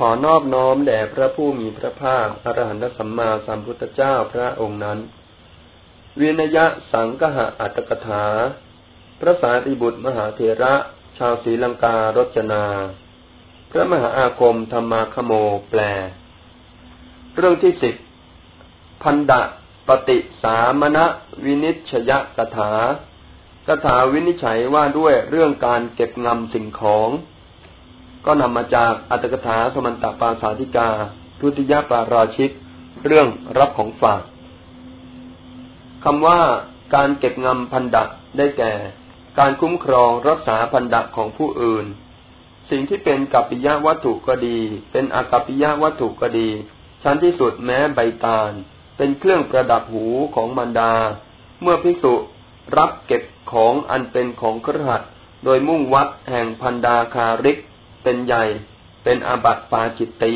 ขอนอบน้อมแด่พระผู้มีพระภาคอรหันตสัมมาสัมพุทธเจ้าพระองค์นั้นวินยะสังกหะอัตถกถา พระสารีบุตรมหาเถระ ชาวศรีลังการจนา พระมหาอาคมธรรมาคโมแปล เรื่องที่สิบพันดะปฏิสามณวินิชยกถากถาวินิจฉัยว่าด้วยเรื่องการเก็บงำสิ่งของ ก็นำมาจากอัตถกถาสมันตปาสาธิกา ทุติยปาราชิก เรื่องรับของฝากคำว่าการเก็บงำพันดะได้แก่ การคุ้มครองรักษาพันดะของผู้อื่น สิ่งที่เป็นกัปปิยะวัตถุก็ดี เป็นอากัปปิยะวัตถุก็ดี ชั้นที่สุดแม้ใบตาล เป็นเครื่องประดับหูของมารดา เมื่อภิกษุรับเก็บของอันเป็นของครหัสโดยมุ่งวัดแห่งพันดาคาริก เป็นใหญ่ เป็นอาบัติปาจิตตี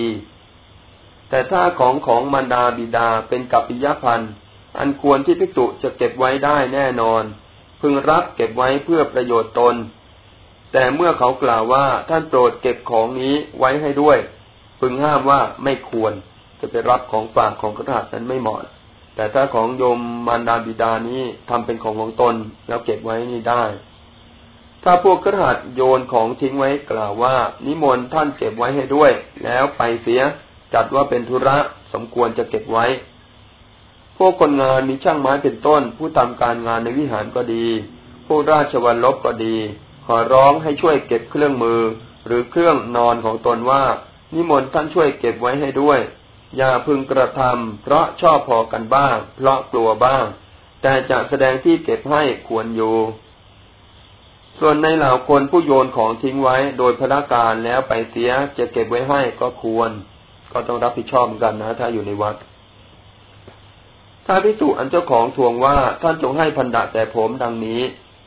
แต่ถ้าของของมารดาบิดาเป็นกัปปิยพันธ์อันควรที่ภิกษุจะเก็บไว้ได้แน่นอน พึงรับเก็บไว้เพื่อประโยชน์ตน แต่เมื่อเขากล่าวว่าท่านโปรดเก็บของนี้ไว้ให้ด้วย พึงห้ามว่าไม่ควรจะไปรับของฝากของกระหัสนั้นไม่เหมาะ แต่ถ้าของโยมมารดาบิดานี้ทำเป็นของของตนแล้วเก็บไว้นี่ได้ ถ้าพวกกระหัสโยนของทิ้งไว้กล่าวว่า นิมนต์ท่านเก็บไว้ให้ด้วย แล้วไปเสีย จัดว่าเป็นธุระสมควรจะเก็บไว้ พวกคนงานมีช่างไม้เป็นต้น ผู้ทำการงานในวิหารก็ดี ผู้ราชวัลลบก็ดี ขอร้องให้ช่วยเก็บเครื่องมือ หรือเครื่องนอนของตนว่า นิมนต์ท่านช่วยเก็บไว้ให้ด้วย อย่าพึงกระทำเพราะชอบพอกันบ้าง เพราะกลัวบ้าง แต่จะแสดงที่เก็บให้ควรอยู่ ส่วนในเหล่าคนผู้โยนของทิ้งไว้โดยพระการแล้วไปเสียจะเก็บไว้ให้ก็ควร ก็ต้องรับผิดชอบกันนะ ถ้าอยู่ในวัด ถ้าพิสุอันเจ้าของทวงว่าท่านจงให้พันดะแต่ผมดังนี้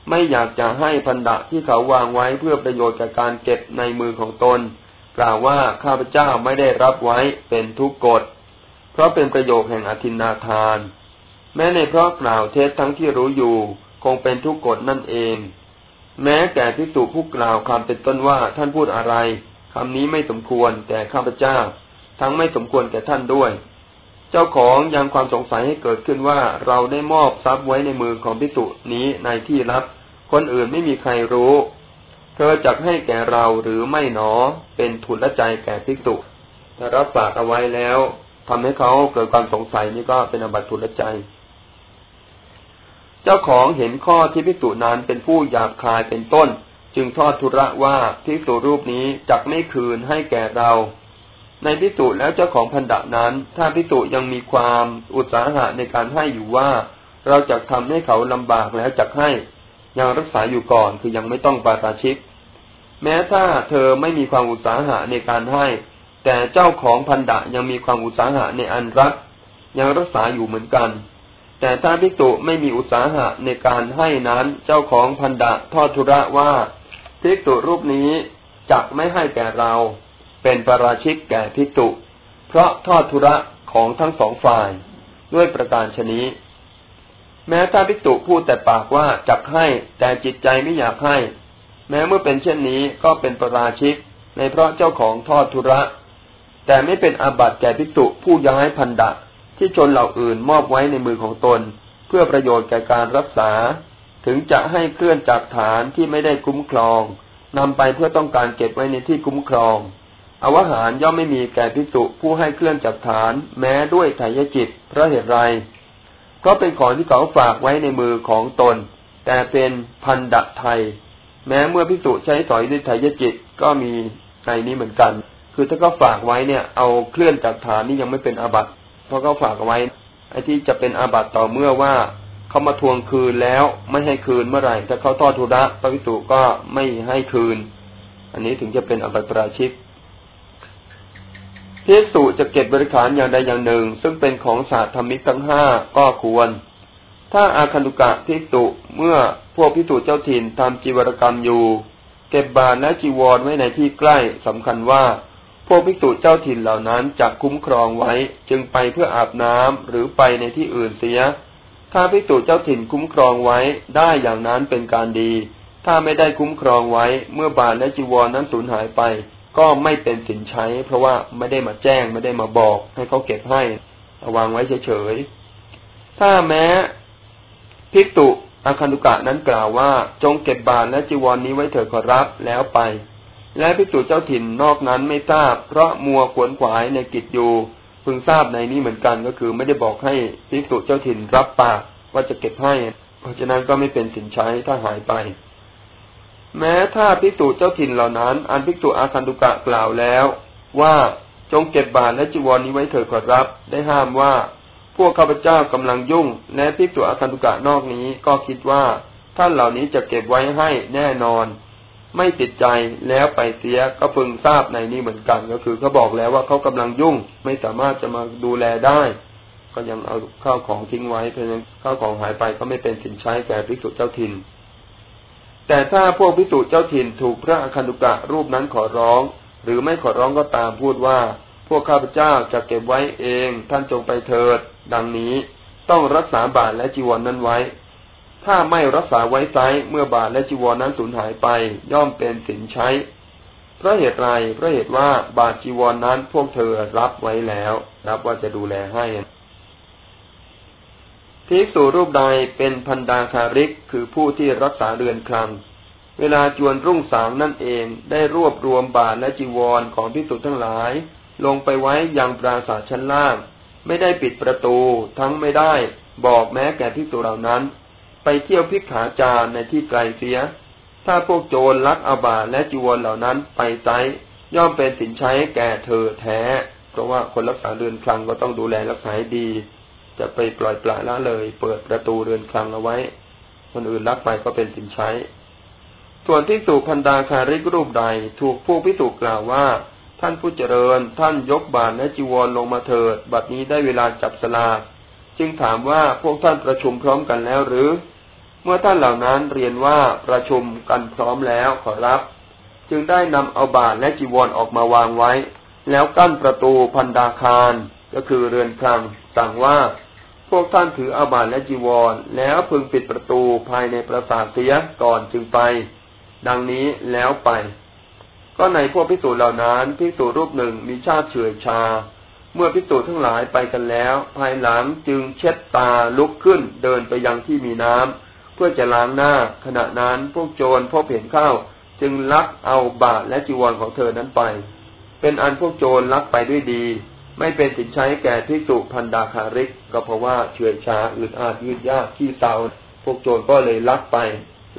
ไม่อยากจะให้พันดะที่เขาวางไว้เพื่อประโยชน์กับการเก็บในมือของตน กล่าวว่าข้าพเจ้าไม่ได้รับไว้เป็นทุกกฎ เพราะเป็นประโยคแห่งอธินาทาน แม้ในเพราะกล่าวเท็จทั้งที่รู้อยู่ คงเป็นทุกกฎนั่นเอง แม้แก่พิสูจผู้กล่าวคำเป็นต้นว่าท่านพูดอะไรคำนี้ไม่สมควรแต่ข้าพเจ้า ทั้งไม่สมควรแก่ท่านด้วย เจ้าของยังความสงสัยให้เกิดขึ้นว่าเราได้มอบทรัพย์ไว้ในมือของพิสุนี้ในที่ลับ คนอื่นไม่มีใครรู้ เธอจักให้แก่เราหรือไม่หนอ เป็นทุนละใจแก่ภิกษุถ้ารับฝากเอาไว้แล้วทำให้เขาเกิดความสงสัยนี่ก็เป็นอบัตทุนละใจ เจ้าของเห็นข้อที่ภิกษุนั้นเป็นผู้หยาบคายเป็นต้น จึงทอดทุระว่าภิกษุรูปนี้จักไม่คืนให้แก่เรา ในภิกษุแล้วเจ้าของพันดะนั้น ถ้าภิกษุยังมีความอุตสาหะในการให้อยู่ว่า เราจะทำให้เขาลำบากแล้วจักให้ยังรักษาอยู่ก่อนคือยังไม่ต้องปาตาชิก แม้ถ้าเธอไม่มีความอุตสาหะในการให้ แต่เจ้าของพันดะยังมีความอุตสาหะในอันรัก ยังรักษาอยู่เหมือนกัน แต่ถ้าภิกษุไม่มีอุตสาหะในการให้นั้นเจ้าของพันดะทอดทุระว่าภิกษุรูปนี้จักไม่ให้แก่เรา เป็นประราชิกแก่ภิกษุ เพราะทอดทุระของทั้งสองฝ่าย ด้วยประการชนี้ แม้ถ้าภิกษุพูดแต่ปากว่าจักให้แต่จิตใจไม่อยากให้ แม้เมื่อเป็นเช่นนี้ก็เป็นประราชิก ในเพราะเจ้าของทอดทุระ แต่ไม่เป็นอาบัติแก่ภิกษุผู้ย้ายพันดะ ที่ชนเหล่าอื่นมอบไว้ในมือของตน เพื่อประโยชน์แก่การรักษา ถึงจะให้เคลื่อนจากฐานที่ไม่ได้คุ้มครองนำไปเพื่อต้องการเก็บไว้ในที่คุ้มครอง อวหารย่อมไม่มีแก่ภิกษุผู้ให้เคลื่อนจากฐาน แม้ด้วยไถยจิตเพราะเหตุไรก็เป็นของที่เขาฝากไว้ในมือของตน แต่เป็นพันดะไทย แม้เมื่อพิสุใช้สอยด้วยไทยจิตก็มีในนี้เหมือนกัน คือถ้าเขาฝากไว้เนี่ย เอาเคลื่อนจากฐานนี่ยังไม่เป็นอาบัติ เพราะเขาฝากไว้ไอ้ที่จะเป็นอาบัติต่อเมื่อว่าเขามาทวงคืนแล้วไม่ให้คืนเมื่อไหร่ถ้าเขาทอดทุระพระพิสุก็ไม่ให้คืน อันนี้ถึงจะเป็นอาบัติปราชิกภิกษุจะเก็บบริขารอย่างใดอย่างหนึ่ง ซึ่งเป็นของศาสตร์ธรรมิกทั้งห้าก็ควร ถ้าอาคันตุกะภิกษุเมื่อพวกภิกษุเจ้าถิ่นทำจีวรกรรมอยู่ เก็บบาตรและจีวรไว้ในที่ใกล้สำคัญว่า พวกภิกษุเจ้าถิ่นเหล่านั้นจะคุ้มครองไว้จึงไปเพื่ออาบน้ำหรือไปในที่อื่นเสีย ถ้าภิกษุเจ้าถิ่นคุ้มครองไว้ได้อย่างนั้นเป็นการดี ถ้าไม่ได้คุ้มครองไว้เมื่อบาตรและจีวรนนั้นสูญหายไป ก็ไม่เป็นสินใช้ เพราะว่าไม่ได้มาแจ้งไม่ได้มาบอกให้เขาเก็บให้วางไว้เฉยๆถ้าแม้ภิกตุอาคันตุกะนั้นกล่าวว่าจงเก็บบาตรและจีวรนนี้ไว้เถิดขอรับแล้วไป และภิกษุเจ้าถิ่นนอกนั้นไม่ทราบ เพราะมัวขวนขวายในกิจอยู่พึงทราบในนี้เหมือนกันก็คือไม่ได้บอกให้ภิกษุเจ้าถิ่นรับปากว่าจะเก็บให้ เพราะฉะนั้นก็ไม่เป็นสินใช้ถ้าหายไป แม้ถ้าภิกษุเจ้าถิ่นเหล่านั้น อันภิกษุอาคันตุกะกล่าวแล้ว ว่าจงเก็บบาตรและจีวรนนี้ไว้เถิดขอรับ ได้ห้ามว่าพวกข้าพเจ้ากำลังยุ่ง และภิกษุอาคันตุกะนอกนี้ก็คิดว่าท่านเหล่านี้จะเก็บไว้ให้แน่นอน ไม่ติดใจแล้วไปเสียก็พึงทราบในนี้เหมือนกัน ก็คือเขาบอกแล้วว่าเขากำลังยุ่ง ไม่สามารถจะมาดูแลได้ ก็ยังเอาข้าวของทิ้งไว้เพราะฉะนั้นข้าวของหายไปก็ไม่เป็นสินใช้แก่ภิกษุเจ้าถิ่น แต่ถ้าพวกภิกษุเจ้าถิ่นถูกพระอคันตุกะรูปนั้นขอร้อง หรือไม่ขอร้องก็ตามพูดว่า พวกข้าพเจ้าจะเก็บไว้เอง ท่านจงไปเถิด ดังนี้ต้องรักษาบาทและจีวรนนั้นไว้ ถ้าไม่รักษาไว้ไซเมื่อบาทและจีวรนนั้นสูญหายไป ย่อมเป็นสินใช้ เพราะเหตุไรเพราะเหตุว่าบาทจีวรนนั้นพวกเธอรับไว้แล้ว รับว่าจะดูแลให้ภิกษุรูปใดเป็นพันดาคาริกคือผู้ที่รักษาเรือนคลัง เวลาจวนรุ่งสางนั่นเองได้รวบรวมบาทและจีวรของภิกษุทั้งหลาย ลงไปไว้ยังปราสาทชั้นล่าง ไม่ได้ปิดประตูทั้งไม่ได้บอกแม้แก่พิสุเหล่านั้น ไปเที่ยวพิกขาจารในที่ไกลเสีย ถ้าพวกโจรลักอาบาและจีวรเหล่านั้นไปไซย่อมเป็นสินใช้แก่เธอแท้ เพราะว่าคนรักษาเรือนคลังก็ต้องดูแลรักษาดี จะไปปล่อยปละละเลย เปิดประตูเรือนคลังเอาไว้ คนอื่นลักไปก็เป็นสินใช้ ส่วนที่สุพันดาคาริกรูปใดถูกผู้พิสูจกล่าวว่า ท่านผู้เจริญ ท่านยกบาตรและจีวรลงมาเถิด บัดนี้ได้เวลาจับสลากจึงถามว่าพวกท่านประชุมพร้อมกันแล้วหรือ เมื่อท่านเหล่านั้นเรียนว่าประชุมกันพร้อมแล้วขอรับ จึงได้นำเอาบาตรและจีวรออกมาวางไว้ แล้วกั้นประตูพันดาคารก็คือเรือนคลังสั่งว่าพวกท่านถืออาบาตและจีวร แล้วพึงปิดประตูภายในปราสาทเสียก่อนจึงไป ดังนี้แล้วไป ก็ในพวกพิสูจน์เหล่านั้นพิสูจรูปหนึ่งมีชาติเฉื่อยชา เมื่อพิสูจทั้งหลายไปกันแล้ว ภายหลังจึงเช็ดตาลุกขึ้นเดินไปยังที่มีน้ำ เพื่อจะล้างหน้า ขณะนั้นพวกโจรพบเห็นเข้า จึงลักเอาบาทและจีวรของเธอนั้นไป เป็นอันพวกโจรลักไปด้วยดี ไม่เป็นสินใช้แก่พิสุพันดาคาริก ก็เพราะว่าเฉื่อยช้าอึดอาดยืดยากขี้เตาพวกโจรก็เลยลักไป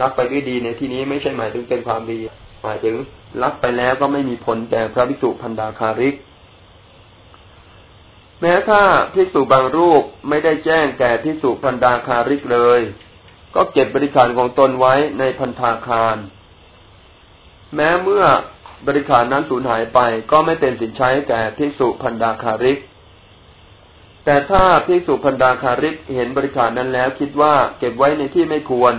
ลักไปด้วยดีในที่นี้ไม่ใช่หมายถึงเป็นความดี หมายถึงรับไปแล้วก็ไม่มีผลแก่พระภิกษุพันดาคาริกแม้ถ้าภิกษุบางรูปไม่ได้แจ้งแก่ภิกษุพันดาคาริกเลย ก็เก็บบริการของตนไว้ในพันธาคาร แม้เมื่อบริการนั้นสูญหายไปก็ไม่เป็นสินใช้แก่ภิกษุพันดาคาริก แต่ถ้าภิกษุภัณฑาคาริกเห็นบริขารนั้นแล้วคิดว่าเก็บไว้ในที่ไม่ควร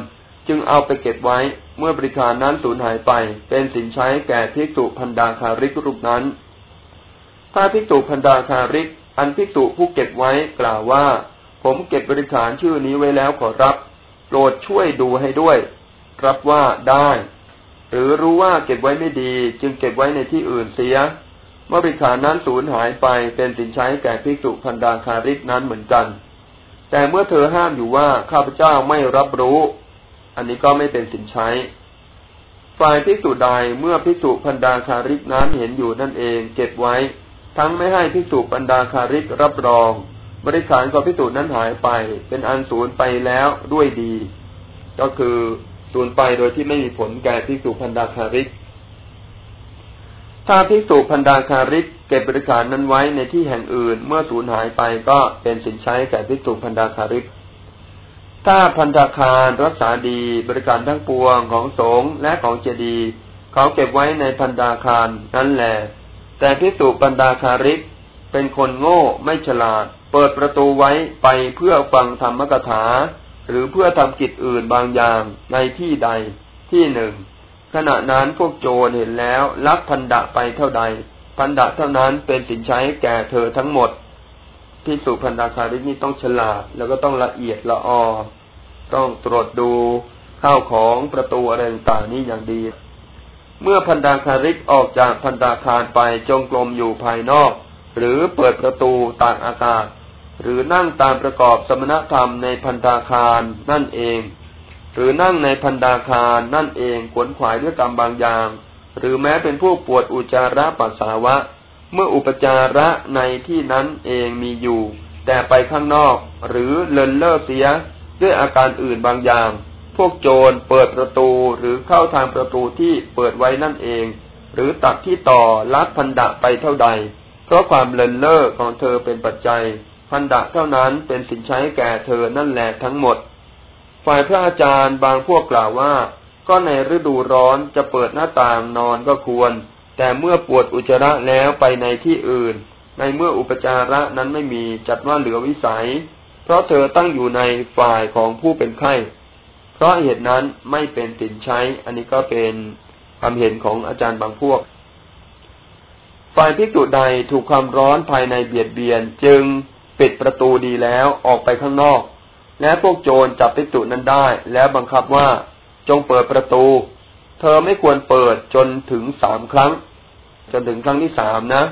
จึงเอาไปเก็บไว้เมื่อบริขารนั้นสูญหายไป เป็นสินใช้แก่ภิกษุภัณฑาคาริกรูปนั้น ถ้าภิกษุภัณฑาคาริก อันภิกษุผู้เก็บไว้กล่าวว่า ผมเก็บบริขารชื่อนี้ไว้แล้วขอรับ โปรดช่วยดูให้ด้วย รับว่าได้ หรือรู้ว่าเก็บไว้ไม่ดี จึงเก็บไว้ในที่อื่นเสีย เมื่อบริกานั้นสูญหายไปเป็นสินใช้แก่ภิกษุพันดาคาริกนั้นเหมือนกัน แต่เมื่อเธอห้ามอยู่ว่าข้าพเจ้าไม่รับรู้ อันนี้ก็ไม่เป็นสินใช้ฝ่ายพิสุใดเมื่อพิสุพันดาคาริกนั้นเห็นอยู่นั่นเอง เก็บไว้ ทั้งไม่ให้พิสุพันดาคาริกรับรอง บริขารของพิสุนั้นหายไป เป็นอันสูญไปแล้วด้วยดี ก็คือสูญไปโดยที่ไม่มีผลแก่พิสุพันดาคาริก ถ้าพิสุพันดาคาริก เก็บบริขารนั้นไว้ในที่แห่งอื่น เมื่อสูญหายไปก็เป็นสินใช้แก่พิสุพันดาคาริกถ้าพันธาคารรักษาดีบริการทั้งปวงของสงฆ์และของเจดีย์เขาเก็บไว้ในพันธาคารนั่นแหละแต่พิสุปันดาคาริกเป็นคนโง่ไม่ฉลาด ปิดประตูไว้ไปเพื่อฟังธรรมกถา หรือเพื่อทำกิจอื่นบางอย่างในที่ใดที่หนึ่ง ขณะนั้นพวกโจรเห็นแล้วลักพันดะไปเท่าใด พันดะเท่านั้นเป็นสินใช้แก่เธอทั้งหมดที่สุพันดาคาริกนี่ต้องฉลาด แล้วก็ต้องละเอียดละออ ต้องตรวจดูข้าวของประตูอะไรต่างนี่อย่างดี เมื่อพันดาคาริกออกจากพันดาคารไปจงกรมอยู่ภายนอก หรือเปิดประตูตากอากาศ หรือนั่งตามประกอบสมณธรรมในพันดาคารนั่นเอง หรือนั่งในพันดาคารนั่นเองขวนขวายด้วยกรรมบางอย่าง หรือแม้เป็นผู้ปวดอุจจาระปัสสาวะ เมื่ออุปจาระในที่นั้นเองมีอยู่ แต่ไปข้างนอก หรือเลินเล่อเสียด้วยอาการอื่นบางอย่าง พวกโจรเปิดประตูหรือเข้าทางประตูที่เปิดไว้นั่นเอง หรือตัดที่ต่อลัดพันดะไปเท่าใด เพราะความเลินเล่อของเธอเป็นปัจจัย พันดะเท่านั้นเป็นสินใช้แก่เธอนั่นแหละทั้งหมด ฝ่ายพระอาจารย์บางพวกกล่าวว่า ก็ในฤดูร้อนจะเปิดหน้าต่างนอนก็ควร แต่เมื่อปวดอุจจาระแล้วไปในที่อื่น ในเมื่ออุปจาระนั้นไม่มีจัดว่าเหลือวิสัย เพราะเธอตั้งอยู่ในฝ่ายของผู้เป็นไข้ เพราะเหตุนั้นไม่เป็นตินใช้ อันนี้ก็เป็นความเห็นของอาจารย์บางพวกฝ่ายพิกตุใดถูกความร้อนภายในเบียดเบียนจึง ปิดประตูดีแล้วออกไปข้างนอก และพวกโจรจับพิกตุนั้นได้ แล้วบังคับว่าจงเปิดประตู เธอไม่ควรเปิดจนถึงสามครั้ง จนถึงครั้งที่สามนะ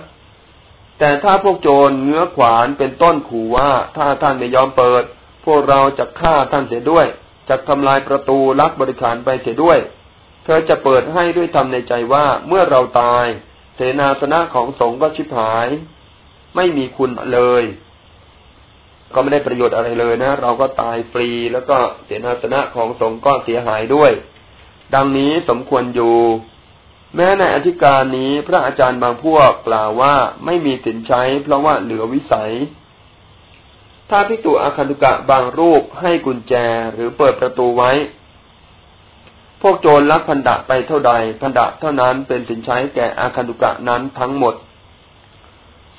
แต่ถ้าพวกโจรเงื้อขวานเป็นต้นขู่ว่าถ้าท่านไม่ยอมเปิด พวกเราจะฆ่าท่านเสียด้วยจะทำลายประตูลักบริขารไปเสียด้วย เธอจะเปิดให้ด้วยทำในใจว่าเมื่อเราตาย เสนาสนะของสงฆ์ก็ชิบหาย ไม่มีคุณเลย ก็ไม่ได้ประโยชน์อะไรเลยนะ เราก็ตายฟรีแล้วก็เสนาสนะของสงฆ์ก็เสียหายด้วย ดังนี้สมควรอยู่ แม้ในอธิการนี้พระอาจารย์บางพวกกล่าวว่าไม่มีสินใช้ เพราะว่าเหลือวิสัย ถ้าพิจุอาคันตุกะบางรูปให้กุญแจหรือเปิดประตูไว้ พวกโจรลักพันดะไปเท่าใดพันดะเท่านั้นเป็นสินใช้แก่อาคันตุกะนั้นทั้งหมด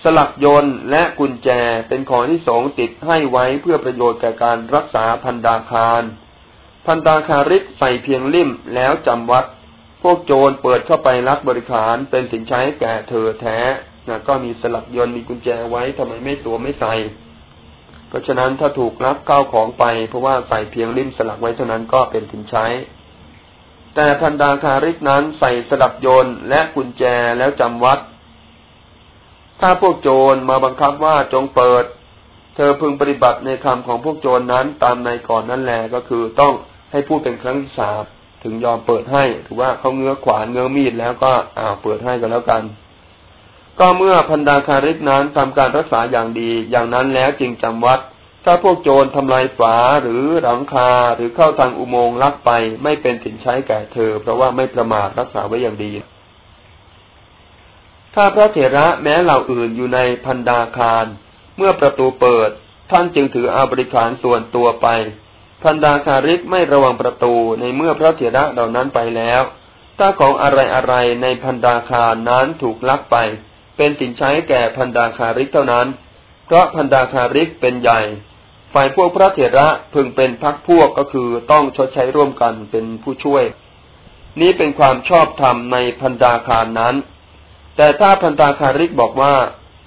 สลักยนต์และกุญแจเป็นของที่สงติดให้ไว้เพื่อประโยชน์แก่การรักษาพันดาคารพันดาคาริกใส่เพียงลิ่มแล้วจำวัด พวกโจรเปิดเข้าไปรักบริขารเป็นสินใช้แก่เธอแท้นะก็มีสลักยนต์มีกุญแจไว้ทำไมไม่ตัวไม่ใส่เพราะฉะนั้นถ้าถูกลักเข้าของไป เพราะว่าใส่เพียงริมสลักไว้เท่านั้นก็เป็นสินใช้ แต่พันดาคาริกนั้นใส่สลักยนต์และกุญแจแล้วจำวัด ถ้าพวกโจรมาบังคับว่าจงเปิด เธอพึงปฏิบัติในคำของพวกโจรนั้นตามในก่อนนั่นแหละก็คือต้องให้พูดเป็นครั้งที่สามถึงยอมเปิดให้ถือว่าเขาเงื้อขวานเงื้อมีดแล้วก็อ่าเปิดให้กันแล้วกัน ก็เมื่อพันดาคาริกนั้นทำการรักษาอย่างดีอย่างนั้นแล้วจึงจำวัด ถ้าพวกโจรทำลายฝาหรือหลังคาหรือเข้าทางอุโมงค์ลักไปไม่เป็นสินใช้แก่เธอ เพราะว่าไม่ประมาทรักษาไว้อย่างดี ถ้าพระเถระแม้เหล่าอื่นอยู่ในพันดาคาร เมื่อประตูเปิด ท่านจึงถืออาบริขารส่วนตัวไป พันดาคาริกไม่ระวังประตูในเมื่อพระเถระเหล่านั้นไปแล้ว ถ้าของอะไรอะไรในพันดาคารนั้นถูกลักไป เป็นสินใช้แก่พันดาคาริกเท่านั้น เพราะพันดาคาริกเป็นใหญ่ ฝ่ายพวกพระเถระพึงเป็นพักพวกก็คือต้องชดใช้ร่วมกันเป็นผู้ช่วย นี้เป็นความชอบธรรมในพันดาคารนั้น แต่ถ้าพันดาคาริกบอกว่า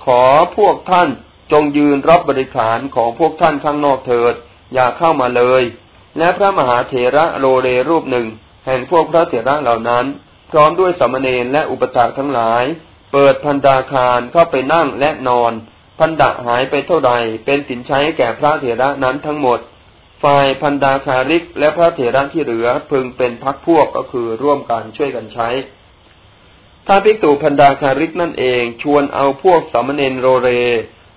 ขอพวกท่านจงยืนรับบริขารของพวกท่านข้างนอกเถิด อย่าเข้ามาเลย และพระมหาเถระโลเรรูปหนึ่ง แห่งพวกพระเถระเหล่านั้น พร้อมด้วยสมณเณรและอุปถากทั้งหลาย เปิดพันดาคารเข้าไปนั่งและนอน พันดะหายไปเท่าใดเป็นสินใช้แก่พระเถระนั้นทั้งหมด ฝ่ายพันดาคาริกและพระเถระที่เหลือพึงเป็นพักพวกก็คือร่วมกันช่วยกันใช้ ถ้าภิกษุพันดาคาริกนั่นเองชวนเอาพวกสามเณรโรเร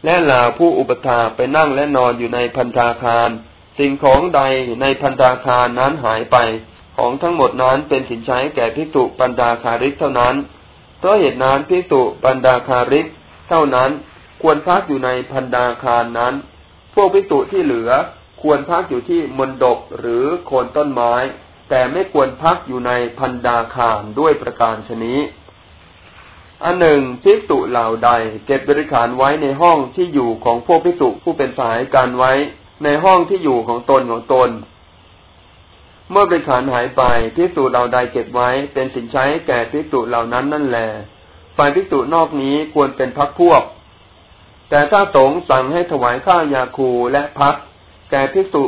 และลาผู้อุปถาไปนั่งและนอนอยู่ในพันธาคาร สิ่งของใดในพันธาคารนั้นหายไป ของทั้งหมดนั้นเป็นสินใช้แก่พิจุปันดาคาริกเท่านั้น เพราะเหตุนั้นพิจุปันดาคาริกเท่านั้นควรพักอยู่ในพันดาคารนั้น พวกพิจุที่เหลือควรพักอยู่ที่มณฑปหรือโคนต้นไม้ แต่ไม่ควรพักอยู่ในพันดาคารด้วยประการชนี้ อันหนึ่งภิกษุเหล่าใด เก็บบริขารไว้ในห้องที่อยู่ของพวกภิกษุผู้เป็นสายการไว้ ในห้องที่อยู่ของตนของตน เมื่อบริขารหายไปภิกษุเหล่าใดเก็บไว้เป็นสินใช้แก่ภิกษุเหล่านั้นนั่นแหละฝ่ายภิกษุนอกนี้ควรเป็นพักพวก แต่ถ้าสงสั่งให้ถวายข้ายาคูและพักแก่ภิกษุ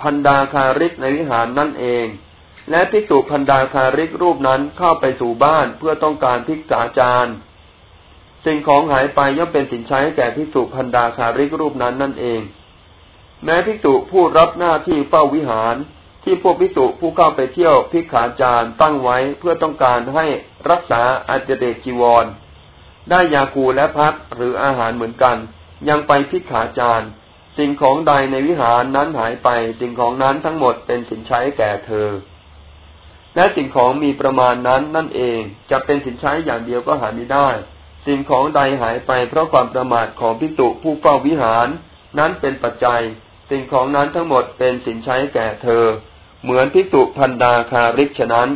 พันดาคาริกในวิหารนั่นเอง และภิกษุพันดาคาริกรูปนั้นเข้าไปสู่บ้านเพื่อต้องการพิกษาจารย์สิ่งของหายไปย่อมเป็นสินใช้แก่ภิกษุพันดาคาริกรูปนั้นนั่นเอง แม้ภิกษุผู้รับหน้าที่เฝ้าวิหารที่พวกภิกษุผู้เข้าไปเที่ยวพิกขาจารย์ตั้งไว้เพื่อต้องการให้รักษาอาจเดกจีวร ได้ยาคูและพัดหรืออาหารเหมือนกัน ยังไปพิกขาจารย์สิ่งของใดในวิหารนั้นหายไป สิ่งของนั้นทั้งหมดเป็นสินใช้แก่เธอ และสิ่งของมีประมาณนั้นนั่นเองจะเป็นสินใช้อย่างเดียวก็หาไม่ได้ สิ่งของใดหายไปเพราะความประมาทของพิจุผู้เฝ้าวิหาร นั้นเป็นปัจจัย สิ่งของนั้นทั้งหมดเป็นสินใช้แก่เธอ เหมือนพิจุพันดาคาริกฉะนั้น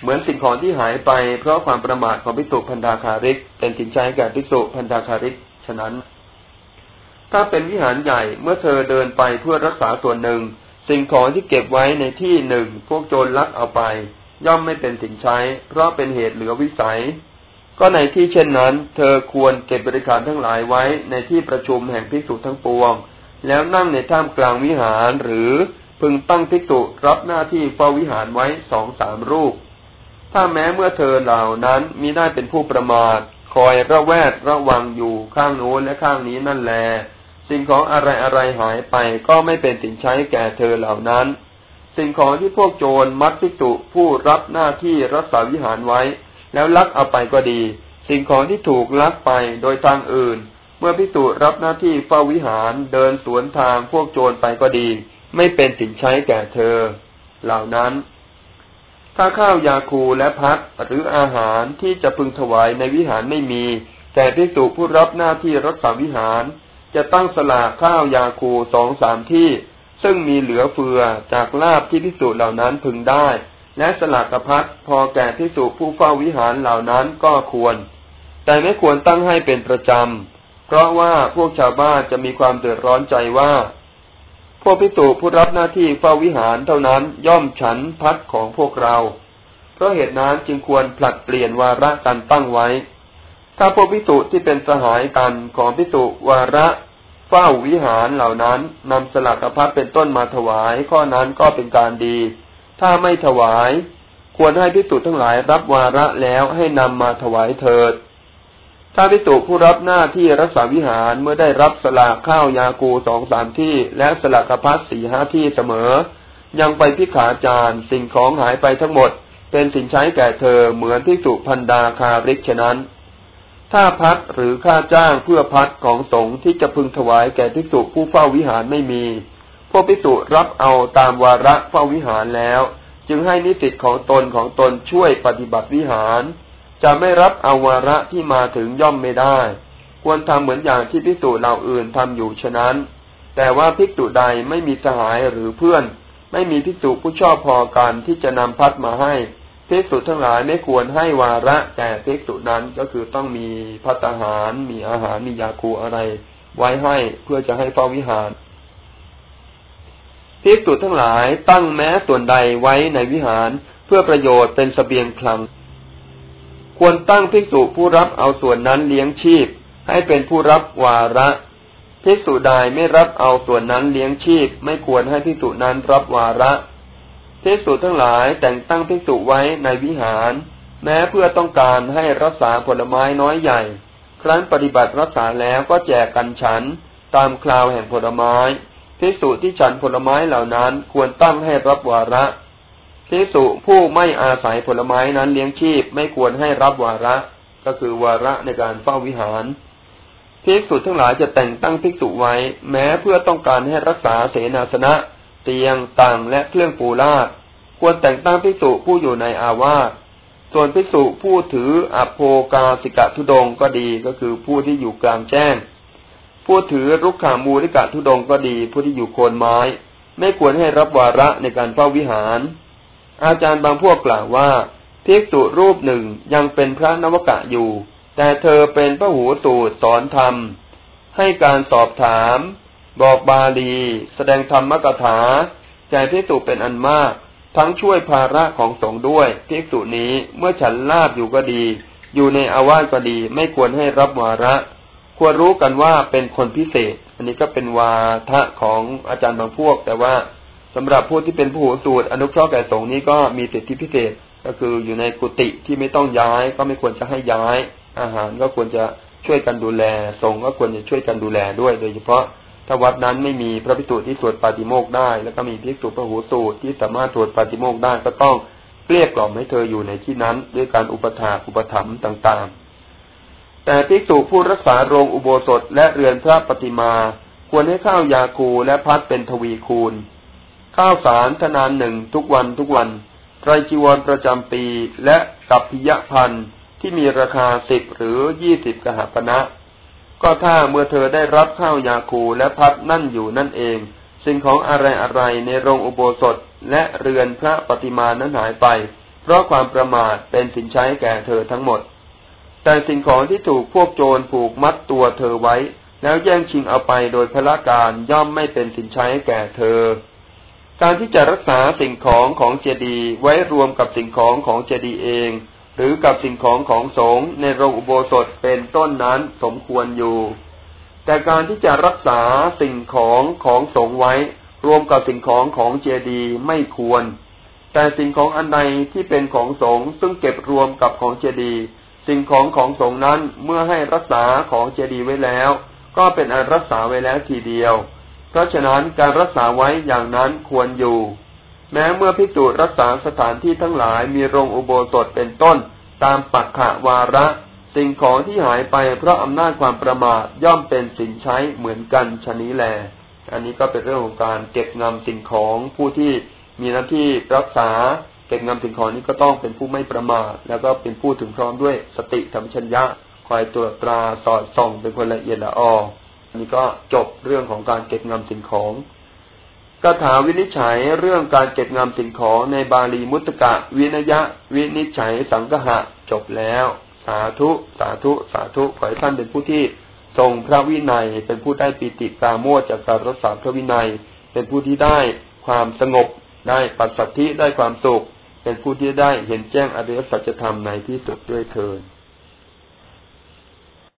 เหมือนสิ่งของที่หายไปเพราะความประมาทของพิจุพันดาคาริก เป็นสินใช้แก่พิจุพันดาคาริกฉะนั้น ถ้าเป็นวิหารใหญ่เมื่อเธอเดินไปเพื่อรักษาส่วนหนึ่ง สิ่งของที่เก็บไว้ในที่หนึ่งพวกโจรลักเอาไป ย่อมไม่เป็นสินใช้ เพราะเป็นเหตุเหลือวิสัย ก็ในที่เช่นนั้น เธอควรเก็บบริการทั้งหลายไว้ในที่ประชุมแห่งภิกษุทั้งปวง แล้วนั่งในท่ามกลางวิหารหรือพึงตั้งภิกษุรับหน้าที่เฝ้าวิหารไว้สองสามรูป ถ้าแม้เมื่อเธอเหล่านั้นมิได้เป็นผู้ประมาท คอยระแวดระวังอยู่ข้างโน้นและข้างนี้นั่นแล สิ่งของอะไรอะไรหายไปก็ไม่เป็นสินใช้แก่เธอเหล่านั้น สิ่งของที่พวกโจรมัดพิจุผู้รับหน้าที่รักษาวิหารไว้ แล้วลักเอาไปก็ดี สิ่งของที่ถูกลักไปโดยทางอื่น เมื่อพิจุรับหน้าที่เฝ้าวิหารเดินสวนทางพวกโจรไปก็ดี ไม่เป็นสินใช้แก่เธอ เหล่านั้น ถ้าข้าวยาคูและพัดหรืออาหารที่จะพึงถวายในวิหารไม่มี แต่พิจุผู้รับหน้าที่รักษาวิหาร จะตั้งสลากข้าวยาคูสองสามที่ ซึ่งมีเหลือเฟือจากลาบที่พิสูจเหล่านั้นพึงได้ และสลากพัดพอแก่พิสูจผู้เฝ้าวิหารเหล่านั้นก็ควร แต่ไม่ควรตั้งให้เป็นประจำ เพราะว่าพวกชาวบ้านจะมีความเดือดร้อนใจว่า พวกพิสูจผู้รับหน้าที่เฝ้าวิหารเท่านั้นย่อมฉันพัดของพวกเรา เพราะเหตุนั้นจึงควรผลัดเปลี่ยนวาระการตั้งไว้ ถ้าพวกพิสุที่เป็นสหายกันของพิสุวาระเฝ้าวิหารเหล่านั้นนำสลักพัดเป็นต้นมาถวาย ข้อนั้นก็เป็นการดี ถ้าไม่ถวาย ควรให้พิสุทั้งหลายรับวาระแล้วให้นำมาถวายเถิด ถ้าพิสุผู้รับหน้าที่รักษาวิหารเมื่อได้รับสลากข้าวยากูสองสามที่ และสลากพัดสี่ห้าที่เสมอ ยังไปพิขาจารสิ่งของหายไปทั้งหมด เป็นสินใช้แก่เธอเหมือนพิสุพันดาคาริกฉะนั้น ถ้าพัดหรือค่าจ้างเพื่อพัดของสงฆ์ที่จะพึงถวายแก่ภิกษุผู้เฝ้าวิหารไม่มี พวกภิกษุรับเอาตามวาระเฝ้าวิหารแล้ว จึงให้นิสิตของตนของตนช่วยปฏิบัติวิหาร จะไม่รับเอาวาระที่มาถึงย่อมไม่ได้ ควรทำเหมือนอย่างที่ภิกษุเหล่าอื่นทำอยู่ฉะนั้น แต่ว่าภิกษุใดไม่มีสหายหรือเพื่อน ไม่มีภิกษุผู้ชอบพอกันที่จะนำพัดมาให้ ภิกษุทั้งหลายไม่ควรให้วาระแก่ภิกษุนั้นก็คือต้องมีพัตหาร มีอาหารมียาคูอะไร ไว้ให้เพื่อจะให้เฝ้าวิหารภิกษุทั้งหลายตั้งแม้ส่วนใดไว้ในวิหารเพื่อประโยชน์เป็นสเสบียงคลัง ควรตั้งภิกษุผู้รับเอาส่วนนั้นเลี้ยงชีพ ให้เป็นผู้รับวาระภิกษุใดไม่รับเอาส่วนนั้นเลี้ยงชีพ ไม่ควรให้ภิกษุนั้นรับวาระ ภิกษุทั้งหลายแต่งตั้งภิกษุไว้ในวิหาร แม้เพื่อต้องการให้รักษาผลไม้น้อยใหญ่ ครั้นปฏิบัติรักษาแล้วก็แจกกันฉัน ตามคราวแห่งผลไม้ภิกษุที่ฉันผลไม้เหล่านั้นควรตั้งให้รับวาระภิกษุผู้ไม่อาศัยผลไม้นั้นเลี้ยงชีพไม่ควรให้รับวาระ ก็คือวาระในการเฝ้าวิหารภิกษุทั้งหลายจะแต่งตั้งภิกษุไว้ แม้เพื่อต้องการให้รักษาเสนาสนะ เตียงตังและเครื่องปูลาดควรแต่งตั้งภิกษุผู้อยู่ในอาวาสส่วนภิกษุผู้ถืออโภกาสิกะทุดงก็ดีก็คือผู้ที่อยู่กลางแจ้ง ผู้ถือรุกขามูลิกะทุดงก็ดี ผู้ที่อยู่โคนไม้ ไม่ควรให้รับวาระในการเฝ้าวิหาร อาจารย์บางพวกกล่าวว่าภิกษุรูปหนึ่งยังเป็นพระนวกะอยู่ แต่เธอเป็นพระหูตูดสอนธรรม ให้การสอบถาม บอกบาลี แสดงธรรมกถาแก่ภิกษุเป็นอันมาก ทั้งช่วยภาระของสงฆ์ด้วยภิกษุนี้เมื่อฉันลาบอยู่ก็ดี อยู่ในอาวาสก็ดี ไม่ควรให้รับวาระ ควรรู้กันว่าเป็นคนพิเศษ อันนี้ก็เป็นวาทะของอาจารย์บางพวก แต่ว่าสำหรับผู้ที่เป็นผู้หูสูตรอนุเคราะห์แก่สงฆ์นี้ก็มีสิทธิพิเศษก็คืออยู่ในกุฏิที่ไม่ต้องย้ายก็ไม่ควรจะให้ย้าย อาหารก็ควรจะช่วยกันดูแลสงฆ์ก็ควรจะช่วยกันดูแลด้วย โดยเฉพาะ ถ้าวัดนั้นไม่มีพระภิกษุที่สวดปาฏิโมกได้ แล้วก็มีภิกษุพระหูสูตรที่สามารถสวดปาฏิโมกได้ก็ต้องเกลี้ยกล่อมให้เธออยู่ในที่นั้น ด้วยการอุปถาอุปถัมภ์ต่าง ๆ แต่ภิกษุผู้รักษาโรงอุโบสถและเรือนพระปฏิมา ควรให้ข้าวยาคูและพัดเป็นทวีคูณ ข้าวสารธนานหนึ่งทุกวันทุกวันไตรจีวรประจำปีและกับพิยพันธ์ที่มีราคาสิบหรือยี่สิบกหาปณะ ก็ถ้าเมื่อเธอได้รับข้าวยาคูและพัดนั่นอยู่นั่นเอง สิ่งของอะไรอะไรในโรงอุโบสถและเรือนพระปฏิมานั้นหายไป เพราะความประมาทเป็นสินใช้แก่เธอทั้งหมด แต่สิ่งของที่ถูกพวกโจรผูกมัดตัวเธอไว้ แล้วแย่งชิงเอาไปโดยพละการย่อมไม่เป็นสินใช้แก่เธอ การที่จะรักษาสิ่งของของเจดีไว้รวมกับสิ่งของของเจดีเอง หรือกับสิ่งของของสงฆ์ในโรงอุโบสถเป็นต้นนั้นสมควรอยู่ แต่การที่จะรักษาสิ่งของของสงฆ์ไว้ รวมกับสิ่งของของเจดีย์ไม่ควร แต่สิ่งของอันใดที่เป็นของสงฆ์ซึ่งเก็บรวมกับของเจดีย์สิ่งของของสงฆ์นั้นเมื่อให้รักษาของเจดีย์ไว้แล้ว ก็เป็นอันรักษาไว้แล้วทีเดียว เพราะฉะนั้นการรักษาไว้อย่างนั้นควรอยู่ แม้เมื่อพิจูรักษาสถานที่ทั้งหลายมีโรงอุโบสถเป็นต้น ตามปักขะวาระ สิ่งของที่หายไปเพราะอำนาจความประมาทย่อมเป็นสินใช้เหมือนกันชนี้แล อันนี้ก็เป็นเรื่องของการเก็บงำสิ่งของผู้ที่มีหน้าที่รักษาเก็บงำสิ่งของนี้ก็ต้องเป็นผู้ไม่ประมาทแล้วก็เป็นผู้ถึงพร้อมด้วยสติธรรมชัญญะคอยตรวจตราสอดส่องเป็นคนละเอียดละอออันนี้ก็จบเรื่องของการเก็บงำสิ่งของ คาถาวินิจฉัยเรื่องการเก็บงำสิ่งของในบาลีมุตตะวินยะ วินิจฉัยสังหะจบแล้ว สาธุ สาธุ สาธุขอให้ท่านเป็นผู้ที่ทรงพระวินัย เป็นผู้ได้ปิติปราโมทจากการรักษาพระวินัย เป็นผู้ที่ได้ความสงบได้ปัสสัทธิได้ความสุข เป็นผู้ที่ได้เห็นแจ้งอริยสัจธรรมในที่สุดด้วยเถิด